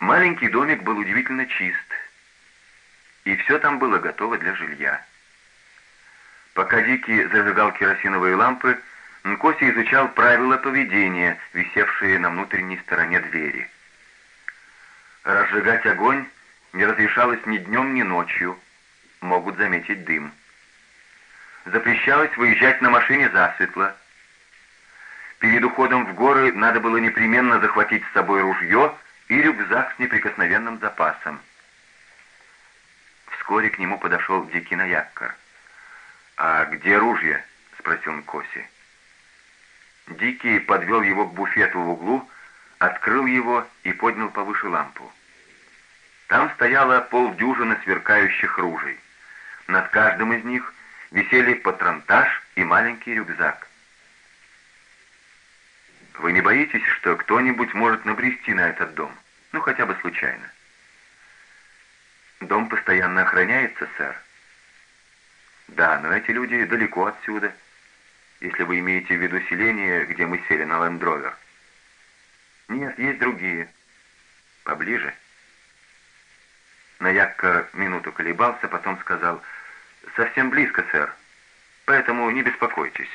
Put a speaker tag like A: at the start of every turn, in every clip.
A: Маленький домик был удивительно чист, и все там было готово для жилья. Пока Дикий зажигал керосиновые лампы, Нкоси изучал правила поведения, висевшие на внутренней стороне двери. Разжигать огонь не разрешалось ни днем, ни ночью. Могут заметить дым. Запрещалось выезжать на машине засветло. Перед уходом в горы надо было непременно захватить с собой ружье и рюкзак с неприкосновенным запасом. Вскоре к нему подошел Дикий Наяккар. «А где ружье?» — спросил Нкоси. Дикий подвел его к буфету в углу, открыл его и поднял повыше лампу. Там стояло полдюжины сверкающих ружей. Над каждым из них висели патронтаж и маленький рюкзак. Вы не боитесь, что кто-нибудь может набрести на этот дом? Ну, хотя бы случайно. Дом постоянно охраняется, сэр. Да, но эти люди далеко отсюда, если вы имеете в виду селение, где мы сели на лендровер. Нет, есть другие. Поближе. Наяккар минуту колебался, потом сказал, «Совсем близко, сэр, поэтому не беспокойтесь».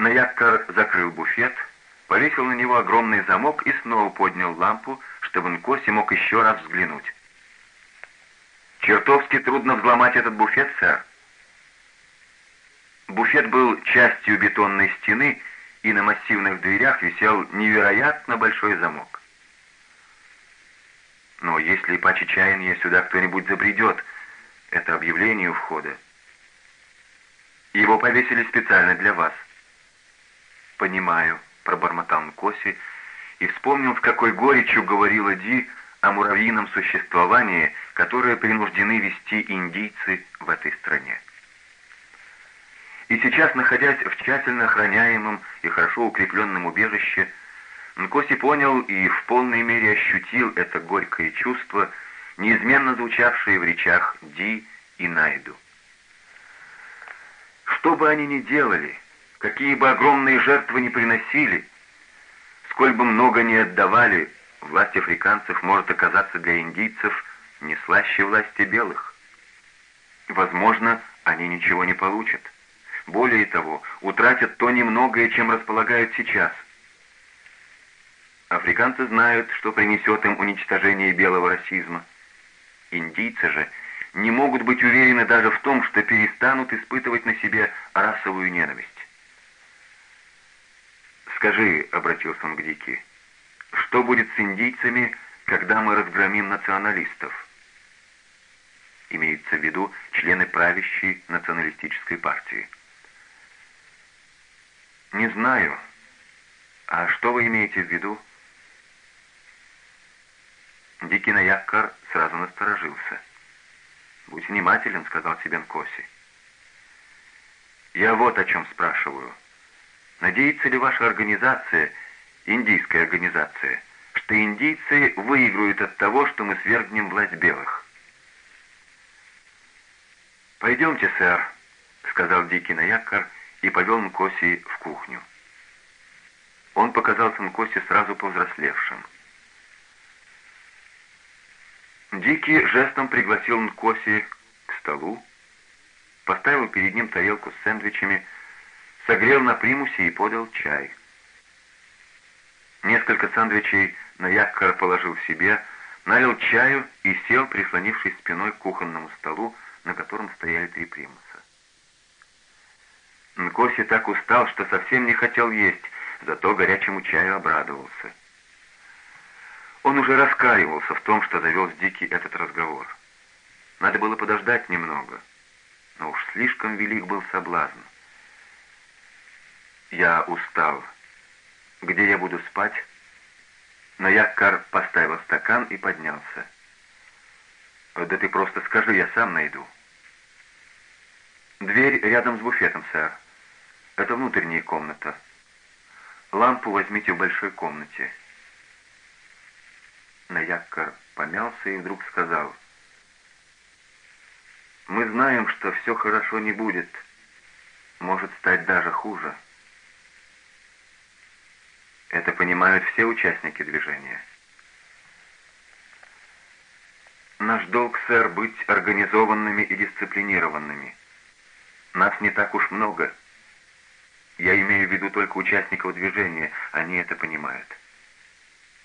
A: Наяккар закрыл буфет, повесил на него огромный замок и снова поднял лампу, чтобы Нкоси мог еще раз взглянуть. «Чертовски трудно взломать этот буфет, сэр». Буфет был частью бетонной стены, и на массивных дверях висел невероятно большой замок. Но если по сюда кто-нибудь забредет, это объявление у входа. Его повесили специально для вас. Понимаю, пробормотал Нкоси и вспомнил, с какой горечью говорила Ди о муравьином существовании, которое принуждены вести индийцы в этой стране. И сейчас, находясь в тщательно охраняемом и хорошо укрепленном убежище, Нкоси понял и в полной мере ощутил это горькое чувство, неизменно звучавшее в речах Ди и Найду. Что бы они ни делали, какие бы огромные жертвы ни приносили, сколь бы много ни отдавали, власть африканцев может оказаться для индийцев не слаще власти белых. Возможно, они ничего не получат. Более того, утратят то немногое, чем располагают сейчас – Африканцы знают, что принесет им уничтожение белого расизма. Индийцы же не могут быть уверены даже в том, что перестанут испытывать на себе расовую ненависть. «Скажи», — обратился он к Дики, — «что будет с индийцами, когда мы разгромим националистов?» Имеются в виду члены правящей националистической партии. «Не знаю. А что вы имеете в виду?» Дикий Наяккар сразу насторожился. «Будь внимателен», — сказал себе Нкоси. «Я вот о чем спрашиваю. Надеется ли ваша организация, индийская организация, что индийцы выиграют от того, что мы свергнем власть белых?» «Пойдемте, сэр», — сказал Дикий Наяккар и повел Нкоси в кухню. Он показался Нкоси сразу повзрослевшим. Дикий жестом пригласил Нкоси к столу, поставил перед ним тарелку с сэндвичами, согрел на примусе и подал чай. Несколько сэндвичей на якор положил себе, налил чаю и сел, прислонившись спиной к кухонному столу, на котором стояли три примуса. Нкоси так устал, что совсем не хотел есть, зато горячему чаю обрадовался. Он уже раскаивался в том, что завел с Дики этот разговор. Надо было подождать немного, но уж слишком велик был соблазн. Я устал. Где я буду спать? Но Яккар поставил стакан и поднялся. «Да ты просто скажи, я сам найду». «Дверь рядом с буфетом, сэр. Это внутренняя комната. Лампу возьмите в большой комнате. Наяккар помялся и вдруг сказал, «Мы знаем, что все хорошо не будет, может стать даже хуже». Это понимают все участники движения. Наш долг, сэр, быть организованными и дисциплинированными. Нас не так уж много. Я имею в виду только участников движения, они это понимают.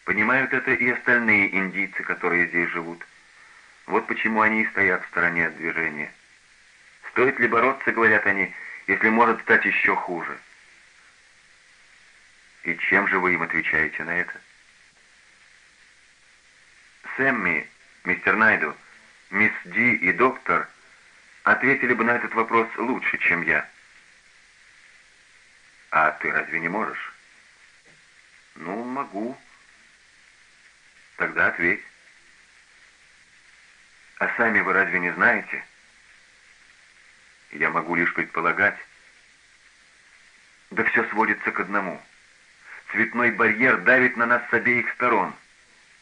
A: Понимают это и остальные индийцы, которые здесь живут. Вот почему они и стоят в стороне от движения. Стоит ли бороться, говорят они, если может стать еще хуже? И чем же вы им отвечаете на это? Сэмми, мистер Найду, мисс Ди и доктор ответили бы на этот вопрос лучше, чем я. А ты разве не можешь? Ну, могу. Тогда ответь. А сами вы разве не знаете? Я могу лишь предполагать. Да все сводится к одному. Цветной барьер давит на нас с обеих сторон.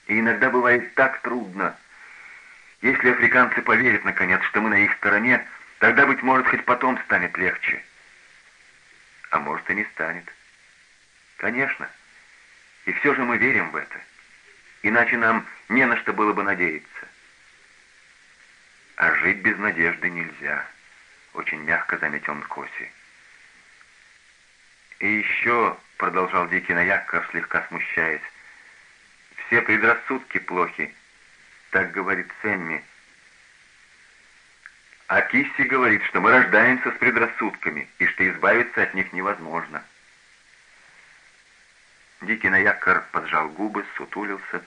A: И иногда бывает так трудно. Если африканцы поверят, наконец, что мы на их стороне, тогда, быть может, хоть потом станет легче а может и не станет. Конечно. И все же мы верим в это. Иначе нам не на что было бы надеяться. А жить без надежды нельзя, очень мягко заметил Нкоси. И еще, продолжал Дикий Наякков, слегка смущаясь, все предрассудки плохи, так говорит Сэмми, а Кисси говорит, что мы рождаемся с предрассудками и что избавиться от них невозможно. Дикий наякор поджал губы, сутулился,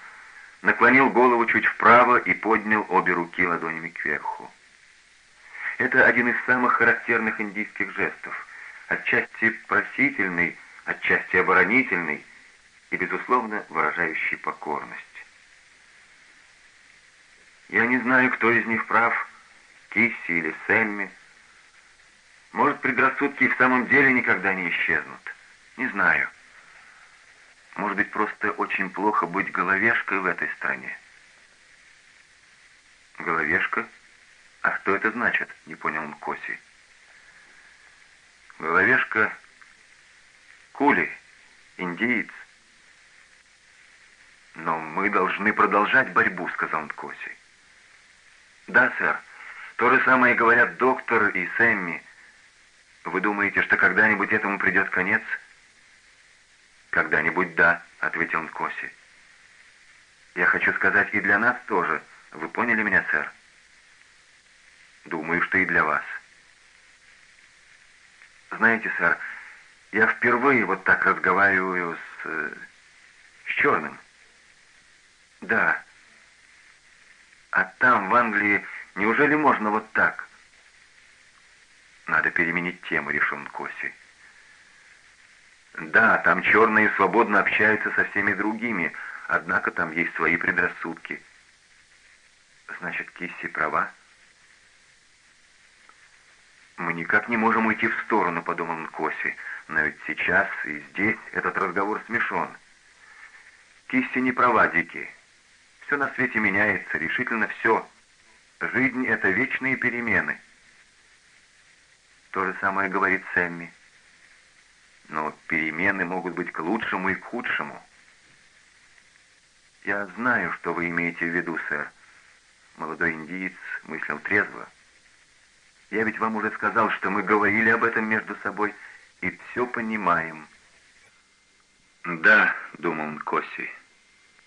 A: наклонил голову чуть вправо и поднял обе руки ладонями кверху. Это один из самых характерных индийских жестов, отчасти просительный, отчасти оборонительный и, безусловно, выражающий покорность. Я не знаю, кто из них прав, Кисси или Сэмми. Может, предрассудки в самом деле никогда не исчезнут. Не знаю. Может быть, просто очень плохо быть головешкой в этой стране. Головешка? А что это значит? Не понял Мкоси. Головешка Кули, индиец. Но мы должны продолжать борьбу, сказал Мкоси. Да, сэр. То же самое говорят доктор и Сэмми. Вы думаете, что когда-нибудь этому придет конец? Когда-нибудь да, ответил Нкоси. Я хочу сказать и для нас тоже. Вы поняли меня, сэр? Думаю, что и для вас. Знаете, сэр, я впервые вот так разговариваю с... Э, с черным. Да. А там, в Англии, Неужели можно вот так? Надо переменить тему, решил Нкоси. Да, там черные свободно общаются со всеми другими, однако там есть свои предрассудки. Значит, Кисси права? Мы никак не можем уйти в сторону, подумал Нкоси, но ведь сейчас и здесь этот разговор смешон. Кисси не права, Дики. Все на свете меняется, решительно все. Жизнь — это вечные перемены. То же самое говорит Сэмми. Но перемены могут быть к лучшему и к худшему. Я знаю, что вы имеете в виду, сэр. Молодой индиец мыслил трезво. Я ведь вам уже сказал, что мы говорили об этом между собой и все понимаем. Да, думал Нкоси,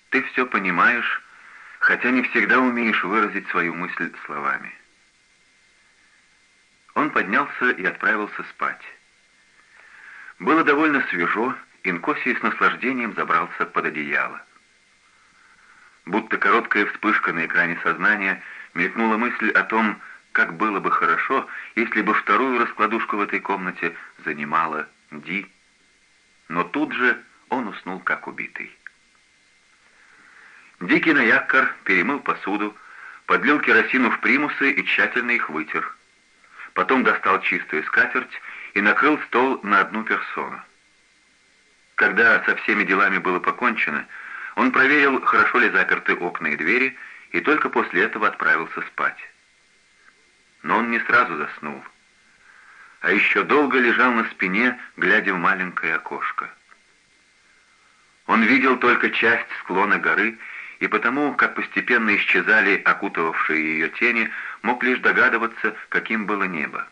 A: ты все понимаешь, хотя не всегда умеешь выразить свою мысль словами. Он поднялся и отправился спать. Было довольно свежо, и Нкосий с наслаждением забрался под одеяло. Будто короткая вспышка на экране сознания мелькнула мысль о том, как было бы хорошо, если бы вторую раскладушку в этой комнате занимала Ди. Но тут же он уснул как убитый. Дикий наяккар перемыл посуду, подлил керосину в примусы и тщательно их вытер. Потом достал чистую скатерть и накрыл стол на одну персону. Когда со всеми делами было покончено, он проверил, хорошо ли заперты окна и двери, и только после этого отправился спать. Но он не сразу заснул, а еще долго лежал на спине, глядя в маленькое окошко. Он видел только часть склона горы и потому, как постепенно исчезали окутывавшие ее тени, мог лишь догадываться, каким было небо.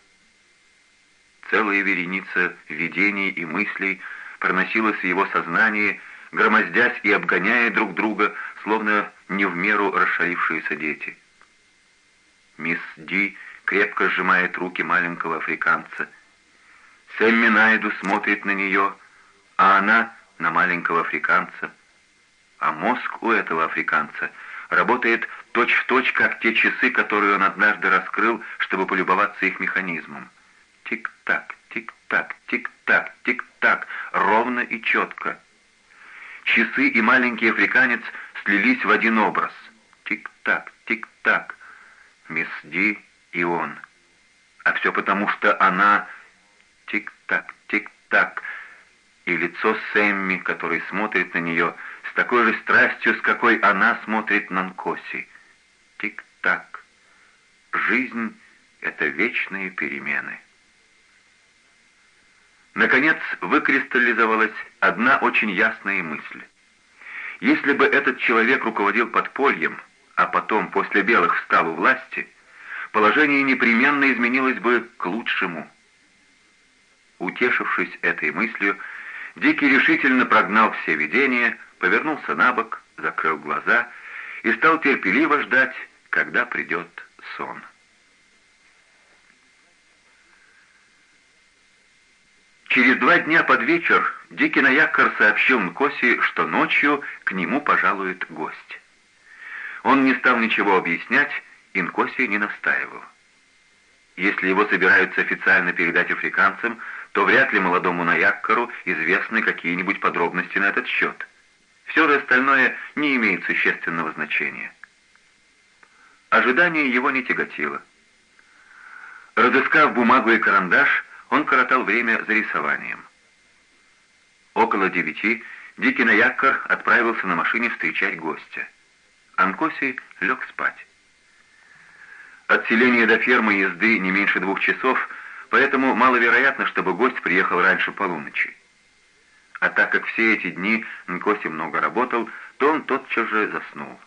A: Целая вереница видений и мыслей проносилась в его сознании, громоздясь и обгоняя друг друга, словно не в меру расшалившиеся дети. Мисс Ди крепко сжимает руки маленького африканца. Сэмми Найду смотрит на нее, а она на маленького африканца. А мозг у этого африканца работает точь-в-точь, точь, как те часы, которые он однажды раскрыл, чтобы полюбоваться их механизмом. Тик-так, тик-так, тик-так, тик-так, ровно и четко. Часы и маленький африканец слились в один образ. Тик-так, тик-так. Мисс Ди и он. А все потому, что она... Тик-так, тик-так. И лицо Сэмми, который смотрит на нее с такой же страстью, с какой она смотрит на Нкоси. Тик-так. Жизнь — это вечные перемены. Наконец выкристаллизовалась одна очень ясная мысль. Если бы этот человек руководил подпольем, а потом после белых встал у власти, положение непременно изменилось бы к лучшему. Утешившись этой мыслью, Дикий решительно прогнал все видения, повернулся на бок, закрыл глаза и стал терпеливо ждать, когда придет сон. Через два дня под вечер Дикий Наякар сообщил Нкоси, что ночью к нему пожалует гость. Он не стал ничего объяснять, и Нкоси не настаивал. Если его собираются официально передать африканцам, то вряд ли молодому Наяккару известны какие-нибудь подробности на этот счет. Все же остальное не имеет существенного значения. Ожидание его не тяготило. Разыскав бумагу и карандаш, он коротал время за рисованием. Около девяти Дикий Наяккар отправился на машине встречать гостя. Анкоси лег спать. От селения до фермы езды не меньше двух часов, поэтому маловероятно, чтобы гость приехал раньше полуночи. А так как все эти дни Нкоси много работал, то он тотчас же заснул.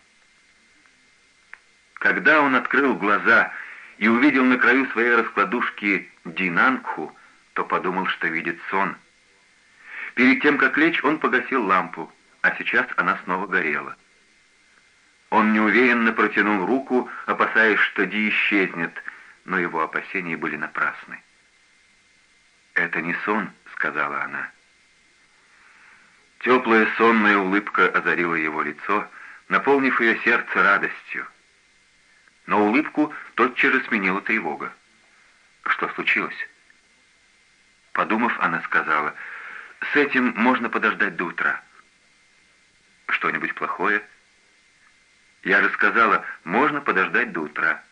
A: Когда он открыл глаза и увидел на краю своей раскладушки Динанку, то подумал, что видит сон. Перед тем, как лечь, он погасил лампу, а сейчас она снова горела. Он неуверенно протянул руку, опасаясь, что Ди исчезнет, но его опасения были напрасны. «Это не сон», — сказала она. Теплая сонная улыбка озарила его лицо, наполнив ее сердце радостью. Но улыбку тотчас же сменила тревога. Что случилось? Подумав, она сказала, «С этим можно подождать до утра». «Что-нибудь плохое?» «Я же сказала, можно подождать до утра».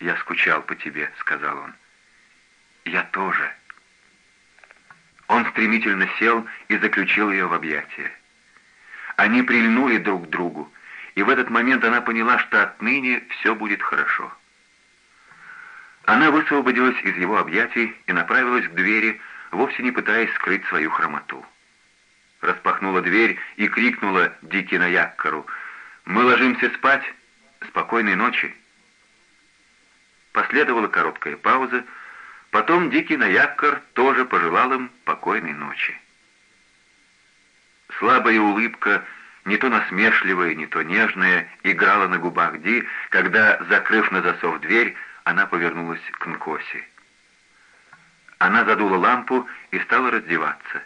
A: «Я скучал по тебе», — сказал он. «Я тоже». Он стремительно сел и заключил ее в объятия. Они прильнули друг к другу, и в этот момент она поняла, что отныне все будет хорошо. Она высвободилась из его объятий и направилась к двери, вовсе не пытаясь скрыть свою хромоту. Распахнула дверь и крикнула Дики на Яккару, «Мы ложимся спать! Спокойной ночи!» Последовала короткая пауза, потом Дикий Наяккар тоже пожелал им покойной ночи. Слабая улыбка, не то насмешливая, не то нежная, играла на губах Ди, когда, закрыв на засов дверь, она повернулась к Нкоси. Она задула лампу и стала раздеваться.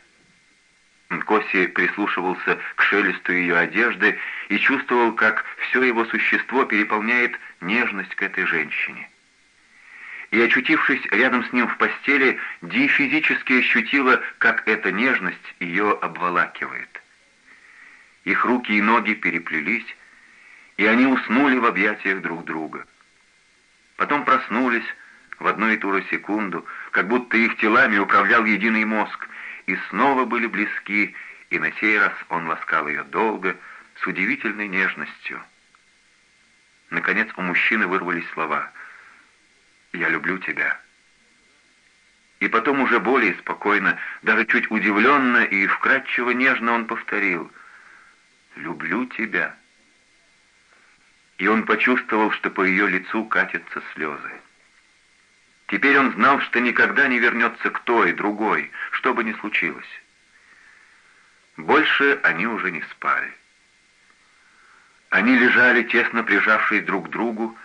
A: Нкоси прислушивался к шелесту ее одежды и чувствовал, как все его существо переполняет нежность к этой женщине. И, очутившись рядом с ним в постели, Ди физически ощутила, как эта нежность ее обволакивает. Их руки и ноги переплелись, и они уснули в объятиях друг друга. Потом проснулись в одну и ту же секунду, как будто их телами управлял единый мозг, и снова были близки, и на сей раз он ласкал ее долго, с удивительной нежностью. Наконец у мужчины вырвались слова «Я люблю тебя». И потом уже более спокойно, даже чуть удивленно и вкрадчиво нежно он повторил люблю тебя». И он почувствовал, что по ее лицу катятся слезы. Теперь он знал, что никогда не вернется к той, другой, что бы ни случилось. Больше они уже не спали. Они лежали, тесно прижавшись друг к другу,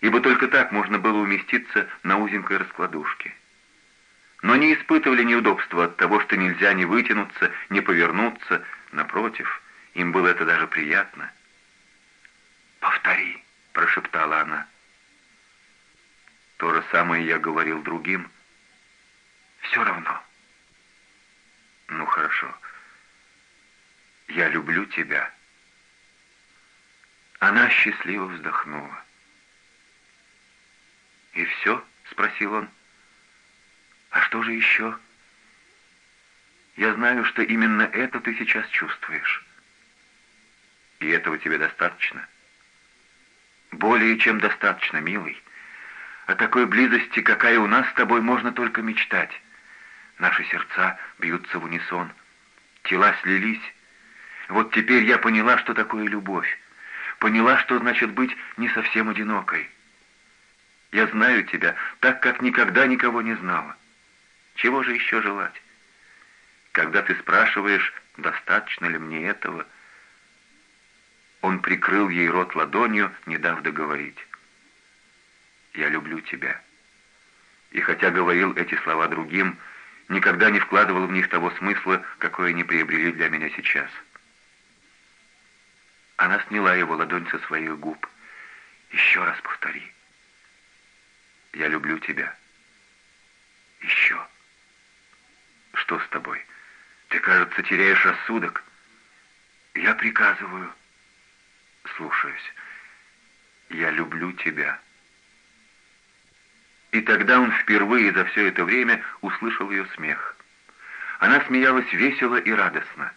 A: ибо только так можно было уместиться на узенькой раскладушке. Но не испытывали неудобства от того, что нельзя ни вытянуться, ни повернуться, напротив, им было это даже приятно. «Повтори», — прошептала она. То же самое я говорил другим. Все равно. Ну хорошо. Я люблю тебя. Она счастливо вздохнула. «И все?» — спросил он. «А что же еще?» «Я знаю, что именно это ты сейчас чувствуешь. И этого тебе достаточно?» «Более чем достаточно, милый. О такой близости, какая у нас с тобой, можно только мечтать. Наши сердца бьются в унисон. Тела слились. Вот теперь я поняла, что такое любовь поняла, что значит быть не совсем одинокой. Я знаю тебя так, как никогда никого не знала. Чего же еще желать? Когда ты спрашиваешь, достаточно ли мне этого, он прикрыл ей рот ладонью, не дав договорить. «Я люблю тебя». И хотя говорил эти слова другим, никогда не вкладывал в них того смысла, какой они приобрели для меня сейчас. Она сняла его ладонь со своих губ. «Еще раз повтори. Я люблю тебя. Еще. Что с тобой? Ты, кажется, теряешь рассудок. Я приказываю. Слушаюсь. Я люблю тебя». И тогда он впервые за все это время услышал ее смех. Она смеялась весело и радостно.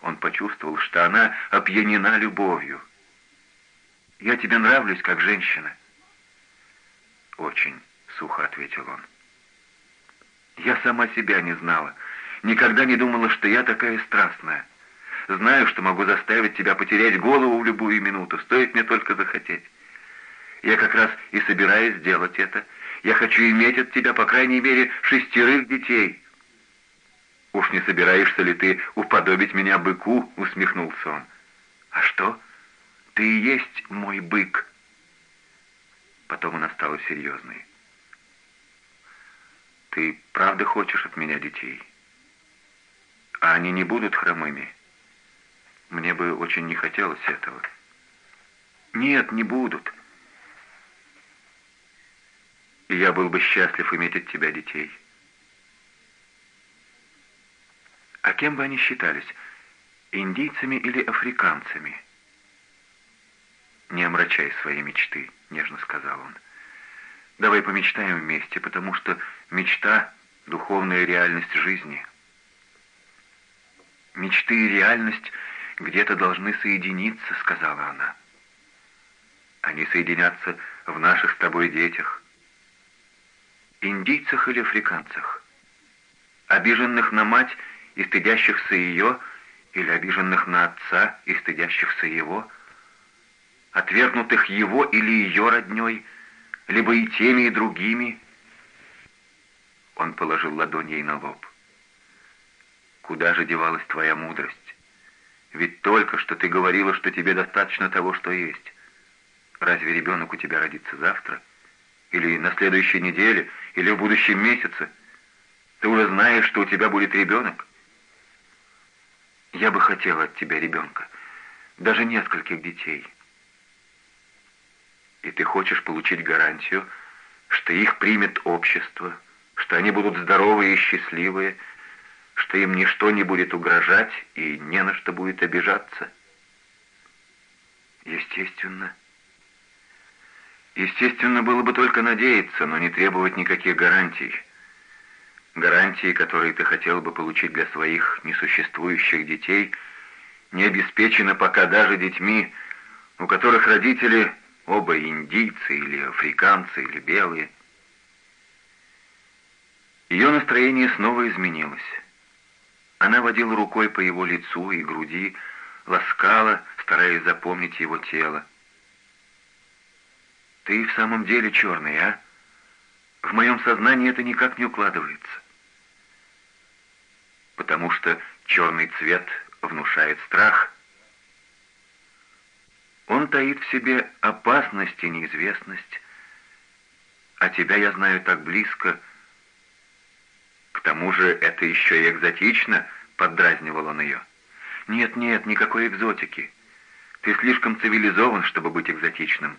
A: Он почувствовал, что она опьянена любовью. «Я тебе нравлюсь, как женщина». «Очень», — сухо ответил он. «Я сама себя не знала. Никогда не думала, что я такая страстная. Знаю, что могу заставить тебя потерять голову в любую минуту, стоит мне только захотеть. Я как раз и собираюсь сделать это. Я хочу иметь от тебя, по крайней мере, шестерых детей». «Уж не собираешься ли ты уподобить меня быку?» — усмехнулся он. «А что? Ты и есть мой бык». Потом она стала серьезной. «Ты правда хочешь от меня детей? А они не будут хромыми? Мне бы очень не хотелось этого». «Нет, не будут». «И я был бы счастлив иметь от тебя детей». А кем бы они считались, индийцами или африканцами? «Не омрачай свои мечты», — нежно сказал он. «Давай помечтаем вместе, потому что мечта — духовная реальность жизни». «Мечты и реальность где-то должны соединиться», — сказала она. «Они соединятся в наших с тобой детях». Индийцах или африканцах? Обиженных на мать и стыдящихся ее, или обиженных на отца и стыдящихся его, отвергнутых его или ее родней, либо и теми, и другими. Он положил ладонь ей на лоб. «Куда же девалась твоя мудрость? Ведь только что ты говорила, что тебе достаточно того, что есть. Разве ребенок у тебя родится завтра? Или на следующей неделе? Или в будущем месяце? Ты уже знаешь, что у тебя будет ребенок? Я бы хотела от тебя ребенка, даже нескольких детей. И ты хочешь получить гарантию, что их примет общество, что они будут здоровые и счастливые, что им ничто не будет угрожать и не на что будет обижаться? Естественно. Естественно, было бы только надеяться, но не требовать никаких гарантий. Гарантии, которые ты хотел бы получить для своих несуществующих детей, не обеспечены пока даже детьми, у которых родители оба индийцы или африканцы или белые. Ее настроение снова изменилось. Она водила рукой по его лицу и груди, ласкала, стараясь запомнить его тело. «Ты в самом деле черный, а? В моем сознании это никак не укладывается». «Потому что черный цвет внушает страх». Он таит в себе опасность и неизвестность, а тебя я знаю так близко. К тому же это еще и экзотично, поддразнивал он ее. Нет, нет, никакой экзотики. Ты слишком цивилизован, чтобы быть экзотичным,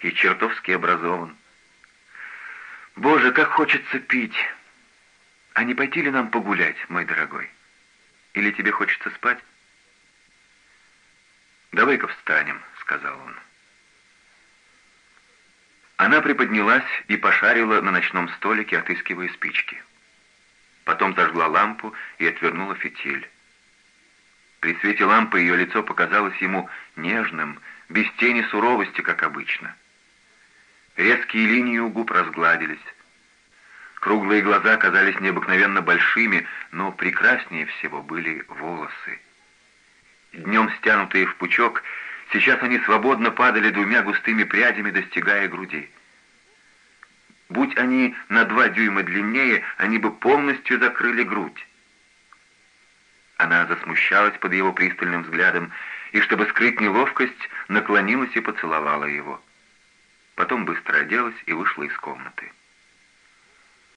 A: и чертовски образован. Боже, как хочется пить! А не пойти ли нам погулять, мой дорогой? Или тебе хочется спать? Давай-ка встанем, сказал он. Она приподнялась и пошарила на ночном столике, отыскивая спички. Потом зажгла лампу и отвернула фитиль. При свете лампы ее лицо показалось ему нежным, без тени суровости, как обычно. Резкие линии у губ разгладились. Круглые глаза казались необыкновенно большими, но прекраснее всего были волосы. Днем стянутые в пучок, Сейчас они свободно падали двумя густыми прядями, достигая груди. Будь они на два дюйма длиннее, они бы полностью закрыли грудь. Она засмущалась под его пристальным взглядом и, чтобы скрыть неловкость, наклонилась и поцеловала его. Потом быстро оделась и вышла из комнаты.